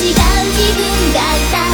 違う気分だった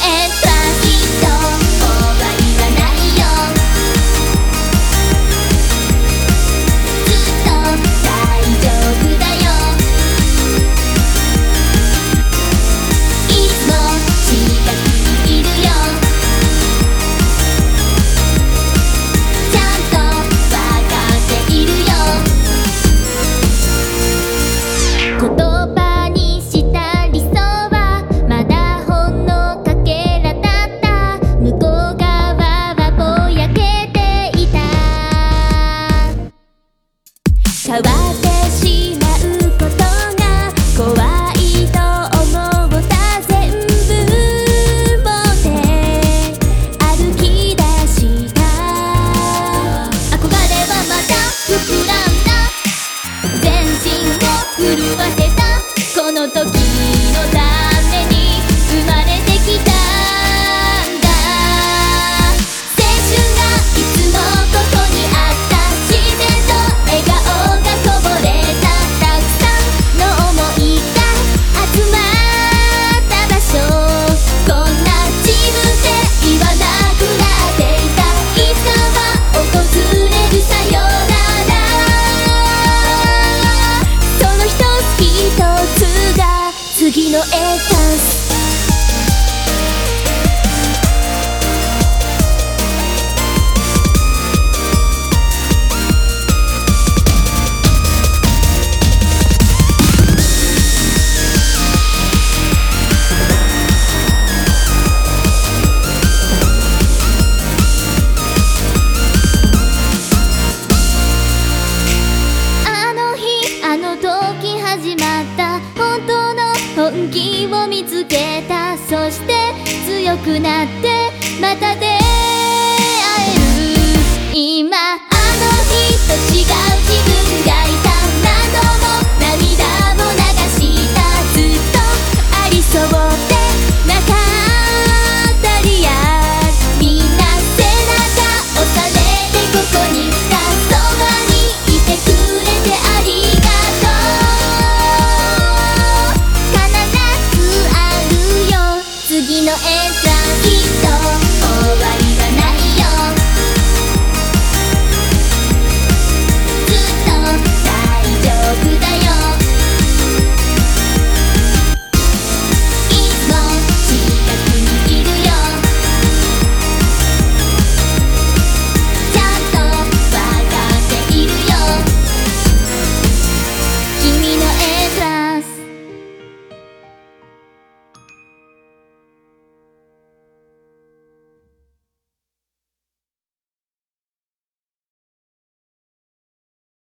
And. た本当の本気を見つけたそして強くなってまた出会える。今あの日と違う自分がいた。何度も涙も流した。ずっとありそうでなかった